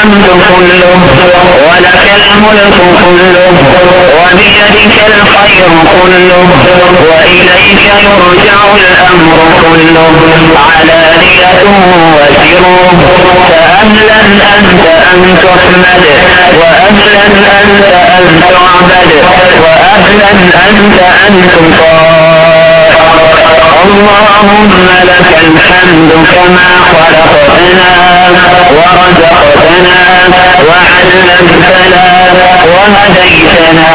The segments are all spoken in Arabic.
الحمد كله ولك الملك كله وبيدك الخير كله وإليك يرجع الأمر كله علانية وسره فأهلا أنت أن تحمد وأهلا أنت أن تعبد وأهلا أنت أن تطاع اللهم لك الحمد كما خلقتنا ورزقتنا وعلمتنا وهديتنا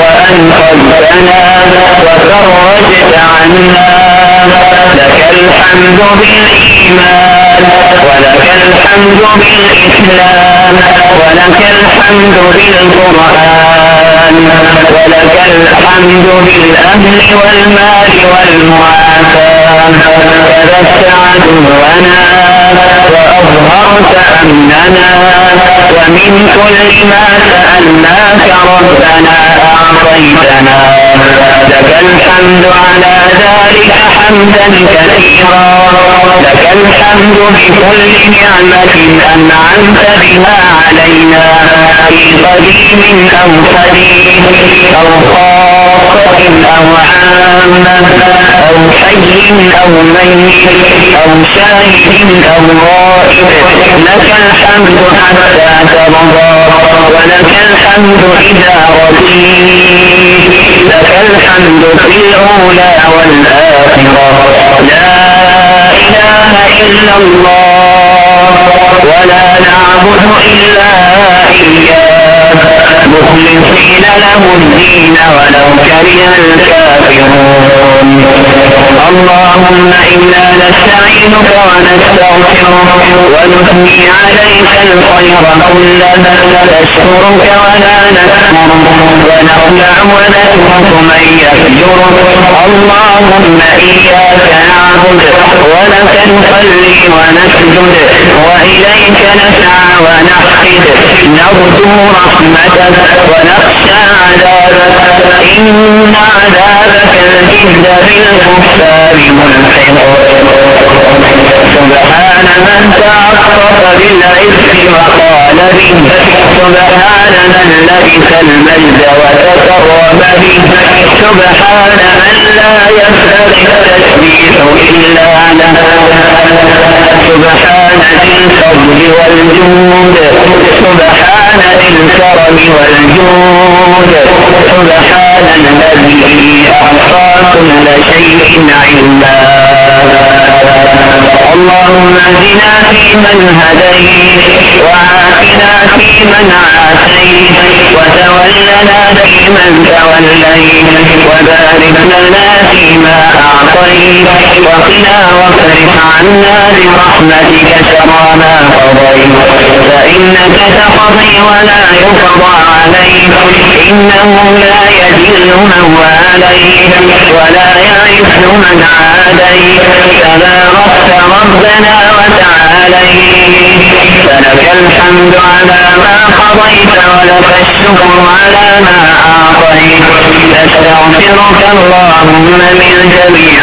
وأنقذتنا وفرجت عنا لك الحمد بالإيمان ولك الحمد بالإسلام ولك الحمد بالقرآن ولك الحمد بالأهل والمال والمعافاة. كذبت عدونا وأظهرت أمننا. ومن كل ما سألناك ربنا أعطيتنا لك الحمد على ذلك حمدا كثيرا. لك الحمد بكل نعمة أنعمت بها علينا. في قديم أو قديم أو خاصة أو عامة أو حي أو ميت أو شاهد أو غائب. لك الحمد حتى ترضى ولك الحمد إذا رضيت الحمد في الأولى والآخرة. لا إله إلا الله ولا نعبد إلا إياه. مخلصين له الدين ولو كره الكافرون. اللهم إنا نستعينك ونستغفرك ونثني عليك الخير كله. نشكرك ولا نكفرك. ونخلع ونترك من يفجرك. اللهم إياك نعبد ولك نصلي ونسجد. وإليك نسعى ونحفد نرجو رحمتك ونخشى عذابك. إن عذابك الجد بالكفار سبحان من تعطف بالعز وقال به سبحان من لبس المجد وتكرم به سبحان من ينبغي التسبيح إلا له سبحان ذي الفضل والجود سبحان ذي الكرم والجود سبحان الذي أعطى كل شيء علما اللهم اهدنا فيمن هديت وعافنا فيمن عافيت توليت وبارك لنا فيما وقنا واصرف عنا برحمتك شر ما قضيت. فإنك تقضي ولا يقضى عليك. إنه لا يذل من واليت ولا يعز من عاديت. تباركت ربنا وتعاليت. فلك الحمد على ما قضيت ولك الشكر على ما أعطيت. نستغفرك اللهم من جميع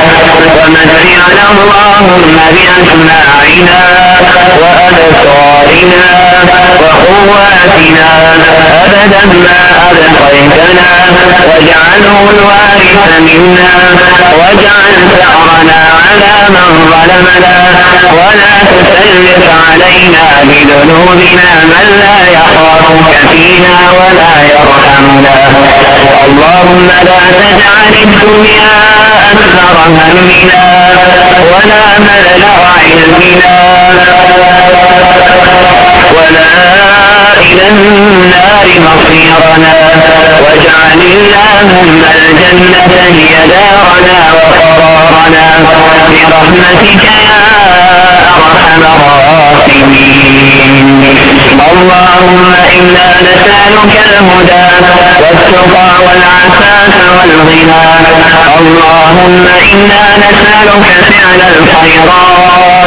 ومتعنا اللهم بأسماعنا وأبصارنا وقواتنا أبدا ما أبقيتنا واجعله الوارث منا واجعل ثأرنا على من ظلمنا ولا تسلط علينا بذنوبنا من لا يخافك فينا ولا يرحمنا اللهم لا تجعل الدنيا أكثر همنا ولا مبلغ علمنا. ولا إلى النار مصيرنا. واجعل اللهم الجنة هي دارنا وقرارنا. برحمتك يا أرحم الراحمين. اللهم إنا نسألك الهدى والتقى والناس والغنى. اللهم إنا نسألك فعل الخيرات.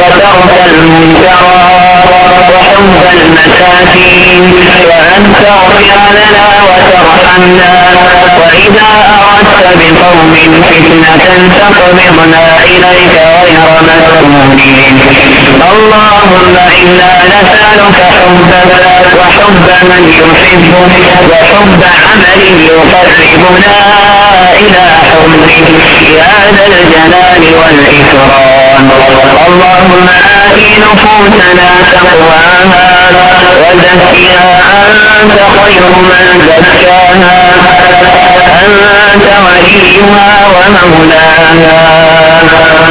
وترك المنكرات وحب المساكين وأن تغفر لنا وترحمنا وإذا أردت بقوم فتنة تقبضنا إليك غير مسؤولين اللهم إنا نسألك حبك وحب من يحبك وحب عمل يقربنا إلى حبك. يا ذا الجلال والإكرام. اللهم آت نفوسنا تقواها وزكها. أنت خير من زكاها. أنت وليها ومولاها.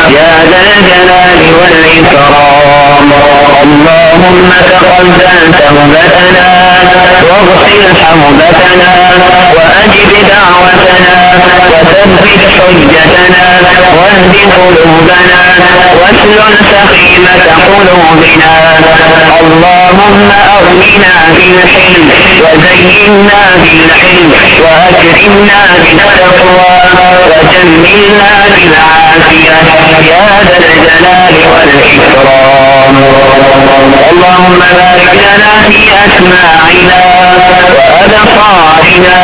يا ذا الجلال والإكرام. اللهم تقبل توبتنا واغفر حوبتنا وأجب دعوتنا وثبت حجتنا واهد قلوبنا واسلل سخيمة قلوبنا اللهم أغننا بالحلم وزينا بالحلم وأكرمنا بالتقوى وجملنا بالعافية يا ذا الجلال والإكرام. اللهم بارك لنا في أسماعنا وأبصارنا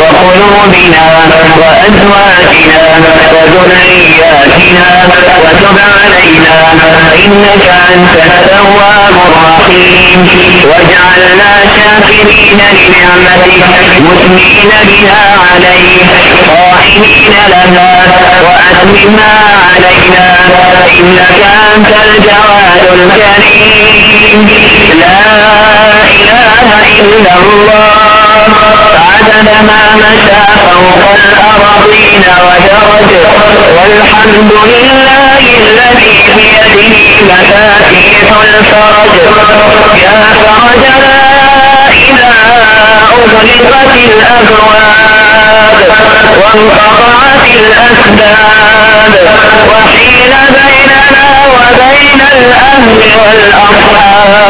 وقلوبنا وأزواجنا وذرياتنا وتب علينا إنك أنت التواب الرحيم واجعلنا شاكرين لنعمتك مثنين بها عليك قائمين لها وأتمها علينا إنك أنت الجواد الكريم لا إله إلا الله. عدد ما مشى فوق الأرضين ودرج والحمد لله الذي بيده مفاتيح الفرج. يا فرج لا إذا أغلقت الأبواب وانقطعت الأسباب. وحيل بيننا وبين الأهل والأصحاب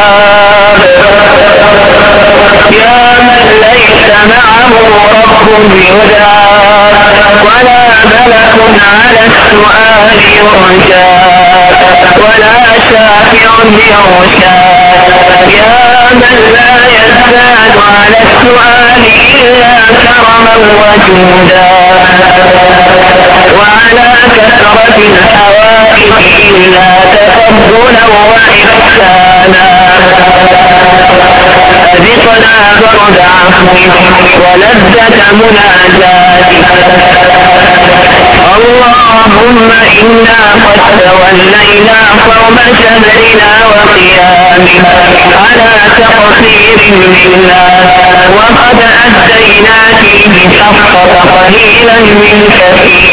يا من ليس معه رب يدعى ولا ملك على السؤال يرجى ولا شافع يغشى يا من لا يزداد على السؤال إلا كرما وجودا. وعلى كثرة الحوائج إلا تفضلا وإحسانا. أذقنا برد عفوك ولذة مناجاتك اللهم إنا قد تولينا قوم شهرنا وقيامه على تقصير منا وقد أدينا فيه حقك قليلا من كثير.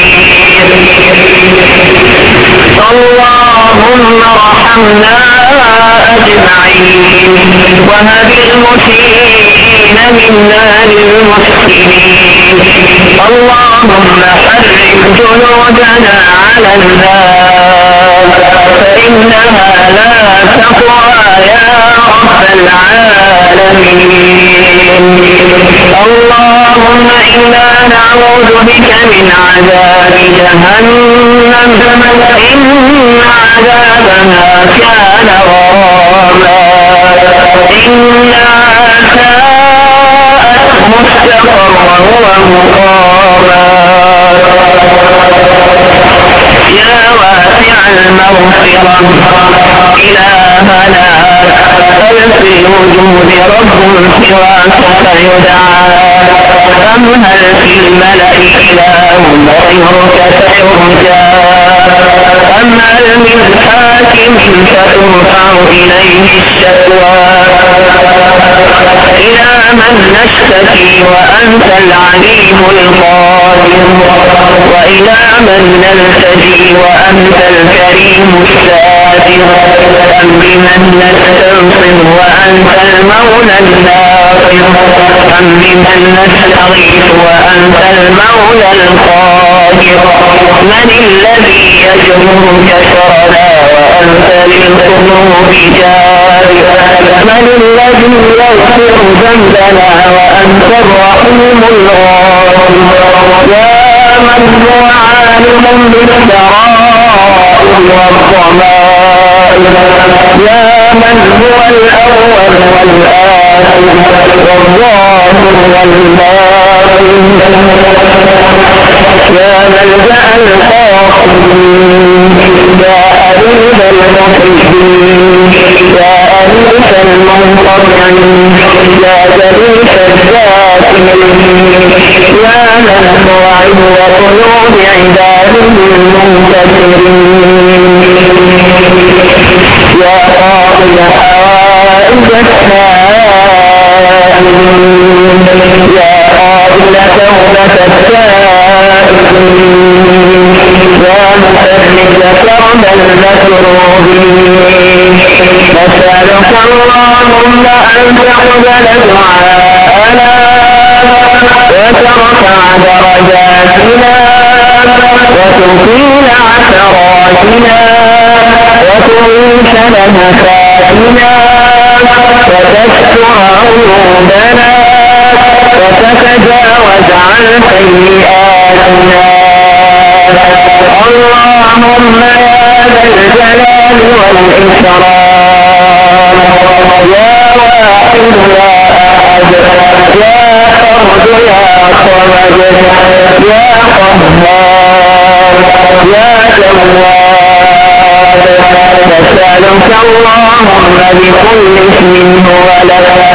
اللهم ارحمنا أجمعين. وهب المسيئين منا للمحسنين اللهم حرم جنودنا على النار فإنها لا تقوى يا رب العالمين. اللهم إنا نعوذ بك من عذاب جهنم. إن عذابها كان غراما. إنها ساءت مستقرا ومقاما. يا واسع المغفرة إلهنا هل في الوجود رب سواك فيدعى أم هل في الملأ إله غيرك فيرجى؟ أم هل من حاكم فترفع إليه الشكوى؟ إلى من نشتكي وأنت العليم القادر. وإلى من نلتجي وأنت الكريم الساتر أم بمن نستنصر وأنت المولى الناصر. أم بمن نستغيث وأنت المولى القاهر من الذي يجبر كسرنا وأنت للقلوب جار من الذي يغفر ذنبنا وأنت الرحيم الغافر. يا من هو عالم بالسرائر والضمائر. يا من هو الأول والآخر والظاهر والباطن. يا ملجأ القاصدين يا حبيب المحبين يا أنيس المنقطعين حوائج السائلين اللهم أن تقبل دعاءنا وترفع درجاتنا وتطيل عثراتنا وتنشل مفاتنا وتستر عيوبنا وتتجاوز عن سيئاتنا. اللهم يا ذا الجلال والإكرام. اللهم بكل اسم هو لك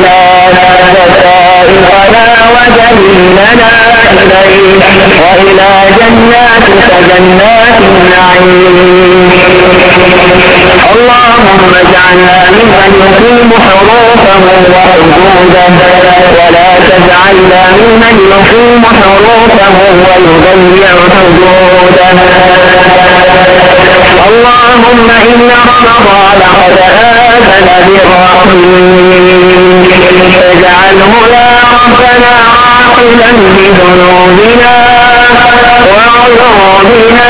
وجميلنا إليك وإلى جناتك جنات النعيم اللهم اجعلنا ممن يقيم حروفه وحدوده ولا تجعلنا ممن يقيم حروفه ويضيع حدوده اللهم إن رمضان قد آذن بالرحيم اجعله يا ربنا عاقلا بذنوبنا وعيوبنا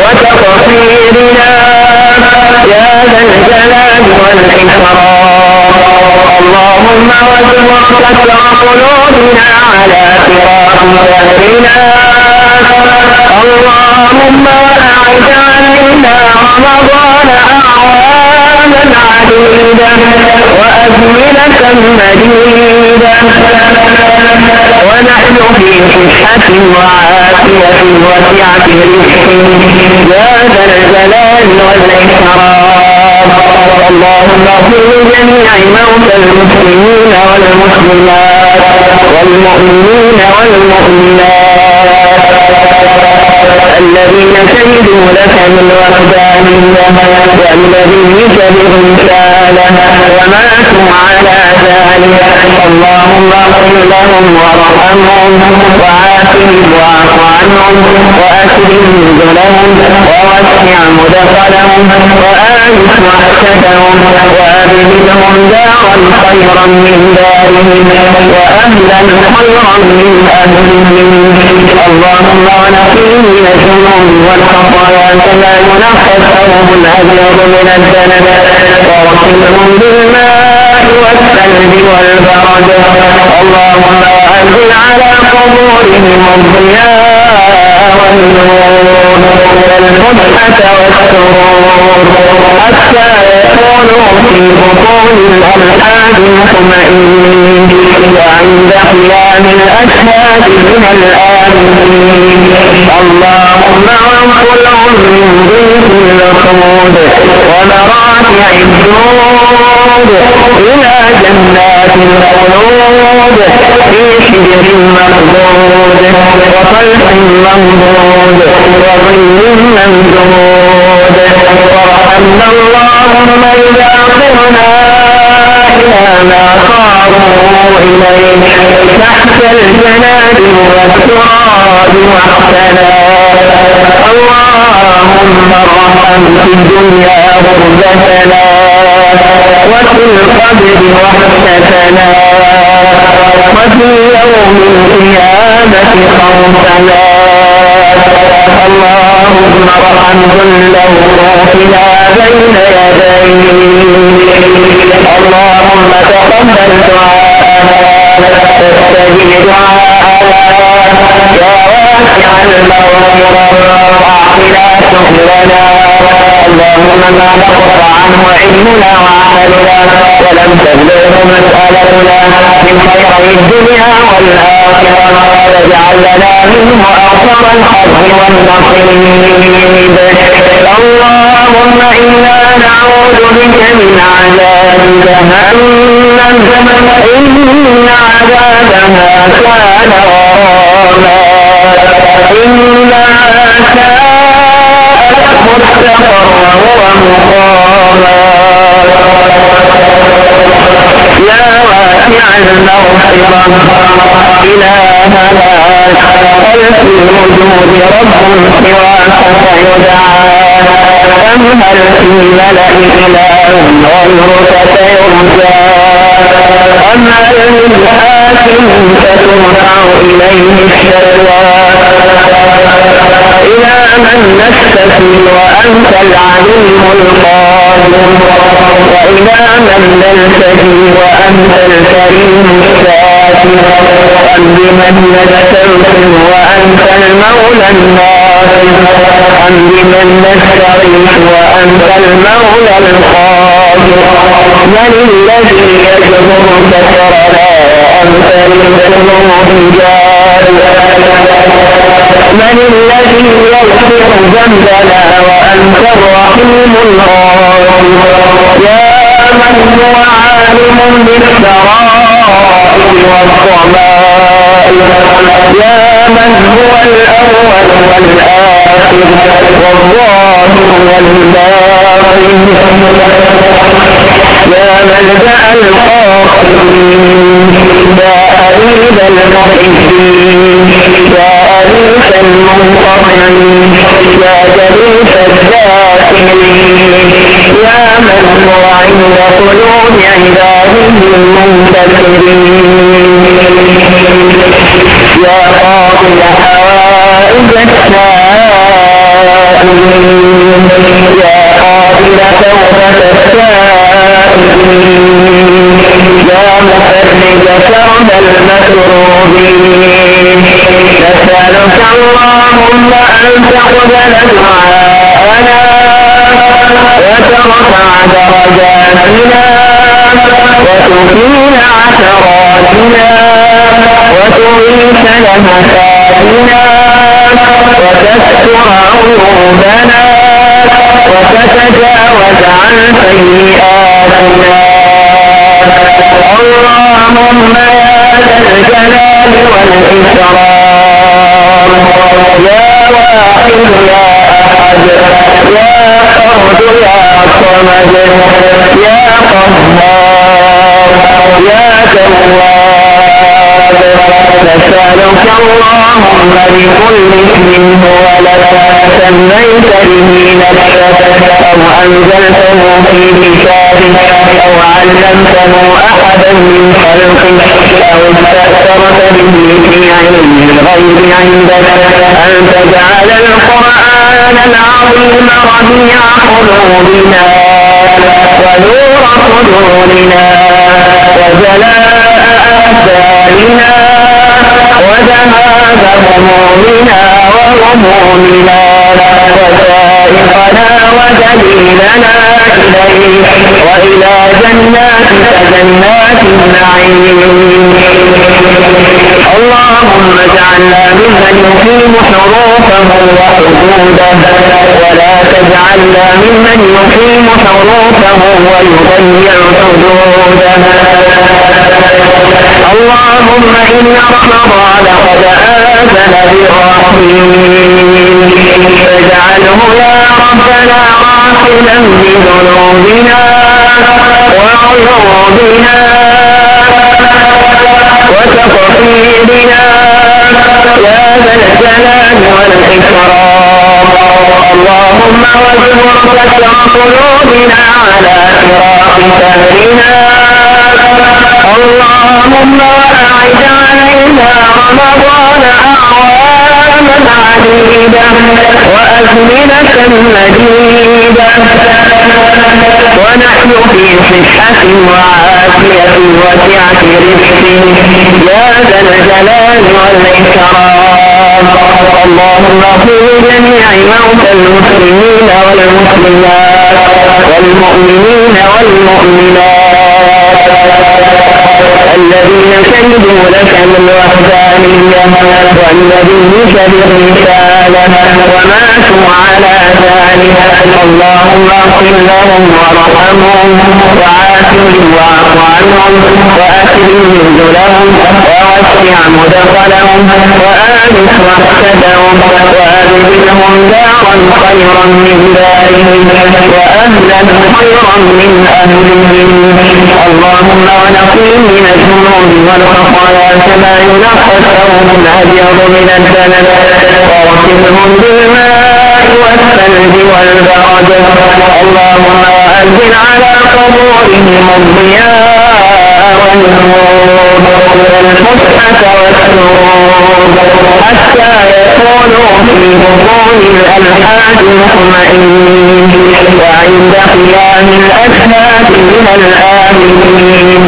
وتقصيرنا يا ذا الجلال والإكرام. اللهم واجبر كسر قلوبنا على فراق ظهرنا اللهم أعد علينا رمضان أعواما عديدة وأزمنة مديدة ونحن في صحة وعافية وسعة رزق. يا ذا الجلال والإكرام. اللهم اغفر لجميع موتى المسلمين والمسلمات والمؤمنين والمؤمنات. الذين شهدوا لك بالوحدانية والنبيك برسالة وماتوا على ذلك. اللهم اغفر لهم وارحمهم وعافهم واعف واكرم نزلهم ووسع مدخلهم وآنس وحشتهم وأبدلهم دارا خيرا من دارهم وأهلا خيرا من أهلهم. اللهم ونقيهم من الذنوب والخطايا كما ينقى الثوب الأبيض من الدنس واغسلهم بالماء. والثلج والبرد اللهم وأنزل على قبورهم الضياء والنور والفتحة والسرور حتى يكونوا في بطون الأرحام مطمئنين وعند قيام الأشهاد من الآمنين اللهم وانقلهم من ضيق الخلود ومراتع الدود إلى جنات الخلود في حجر مخضود وطلح ممدود وظل ممدود وارحمنا اللهم إذا قرنا إلى ما صاروا إليه تحت الجناد والتراب واحسنا اللهم ارحم في الدنيا غربتنا وفي القبر وحشتنا القيامة خوفنا اللهم ارحم كل روحنا بين يديك. اللهم تقبل دعاءنا اللهم ما نقص عنه علمنا وعملنا ولم تبلغه مسألتنا من خير الدنيا والآخرة واجعل لنا منه أكثر الحظ والنصيب. اللهم إنا نعوذ بك من عذاب جهنم. إن عذابها كان أم هل في ملأ إله غيرك فيرجى أم هل من حاكم فترفع إليه الشرى إلى من نستفي وأنت العليم القادر وإلى من نلتجي وأنت الكريم الشاكر أم بمن نستغفر وأنت المولى الناصر أم بمن نستغيث وأنت المولى القادر من الذي يجبر كسرنا وأنت للذنوب جار من الذي يغفر ذنبنا وأنت الرحيم الغافر يا من هو عالم بالسرائر والضمائر. يا من هو الأول والآخر والظاهر والباطن يا ملجأ الخاسرين يا أريد المحبين يا أليس المنقطعين يا جليس كرب المكروبين نسألك اللهم أن تقبل دعاءنا وترفع درجاتنا وتقيل عثراتنا وتغيث لمساتنا وتستر اللهم بكل اسم هو لك سميت به نفسك أو أنزلته في كتابك أو علمته أحدا من خلقك أو استأثرت به في علم الغيب عندك أن تجعل القرآن العظيم ربيع قلوبنا ونور صدورنا وجلاء أحزاننا وذهاب همومنا وغمومنا وسائقنا ودليلنا إليك وإلى جناتك جنات النعيم. اللهم اجعلنا ممن يقيم حروفه وحدوده ولا تجعلنا ممن يقيم حروفه ويضيع حدوده. اللهم إن رمضان قد آذن بالرحيم فاجعله يا ربنا غافلا بذنوبنا وعيوبنا. وطمست قلوبنا على فراق سهرنا اللهم أعد علينا رمضان أعواما عديدة وأزمنة مديدة ونحن في صحة وعافية وسعة رزق يا ذا الجلال والإكرام اللهم اغفر لجميع موتى المسلمين والمسلمات والمؤمنين والمؤمنات الذين شهدوا لك بالوحدانية والنبيك بالرسالة وماتوا على ذلك. اللهم اغفر لهم وارحمهم وعافهم واعف عنهم وأكرم نزلهم ووسع مدخلهم وآنس وحشدهم وأبدلهم دارا خيرا من دارهم وأهلا خيرا من أهلهم. اللهم ونقيم من الذنوب والخطايا كما ينقى الثوب الأبيض من الدنس. واغسلهم بالماء والثلج والبرد. اللهم وأنزل على قبورهم الضياء والنور. بطون الألحاد مطمئنين وعند قيام الأجهاد من الآمنين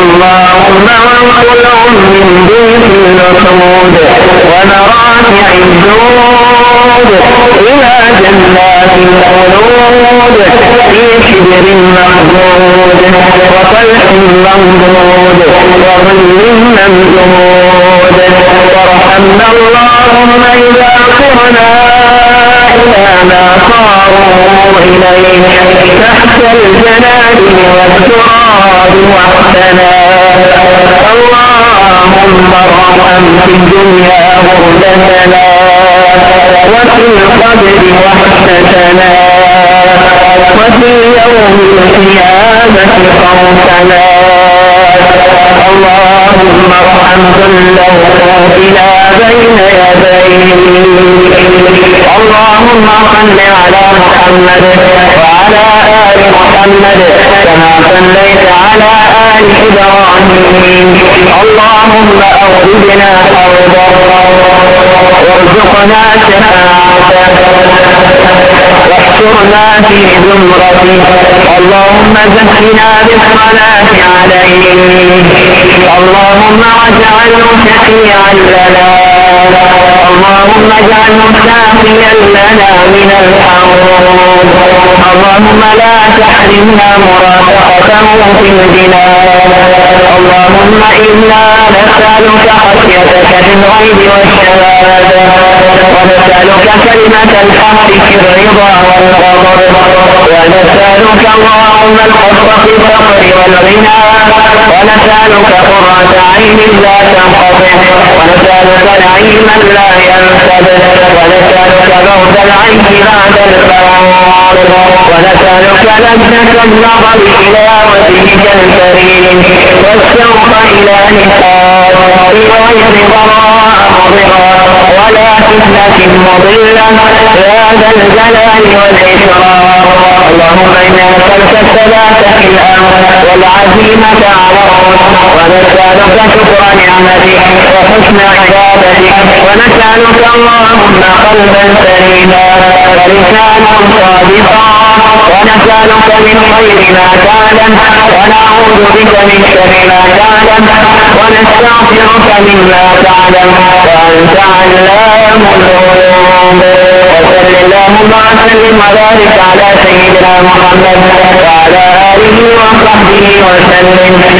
اللهم وانقلهم من بيت النصود ومرافع الجود إلى جنات الخلود في شبر مخدود وطلح ممدود وظل ممدود وارحمنا اللهم إذا صرنا إلى ما صاروا إليه تحت الجنان والتراب وحدنا اللهم ارحم في الدنيا غربتنا وحدتنا وفي يوم القيامة خوفنا. اللهم ارحم كل وقوفنا بين يديك. اللهم صل على محمد وعلى آل محمد كما صليت على آل إبراهيم. اللهم أوردنا حوضا وارزقنا شفاعته واحشرنا في زمرته. اللهم زكنا بالصلاة عليه. اللهم واجعله شفيعا لنا. اللهم اجعله ساقيا لنا من الحوض اللهم لا تحرمنا مرافقته في الجنان اللهم إنا نسألك خشيتك الغيب ونسألك كلمة الحق في الرضا والغضب ونسألك اللهم الحفظ في الفقر والغنى ونسألك قرة عين لا تنقطع ونسألك نعيما لا ينفد ونسألك موت العيش بعد الموت ونسألك لذة النظر إلى وجهك الكريم والشوق إلى لقاء مضلة يا ذا الجلال والإكرام. اللهم إنا نسألك الثبات في الأمر والعزيمة على الرشد ونسألك شكر نعمتك وحسن عبادتك. ونسألك اللهم قلبا سليما ولسانا صادقا. ونسألك من خير ما تعلم ونعوذ بك من شر ما تعلم ونستغفرك مما تعلم. وأنت علام الغيوب. وصل اللهم وسلم وبارك على سيدنا محمد وعلى آله وصحبه وسلم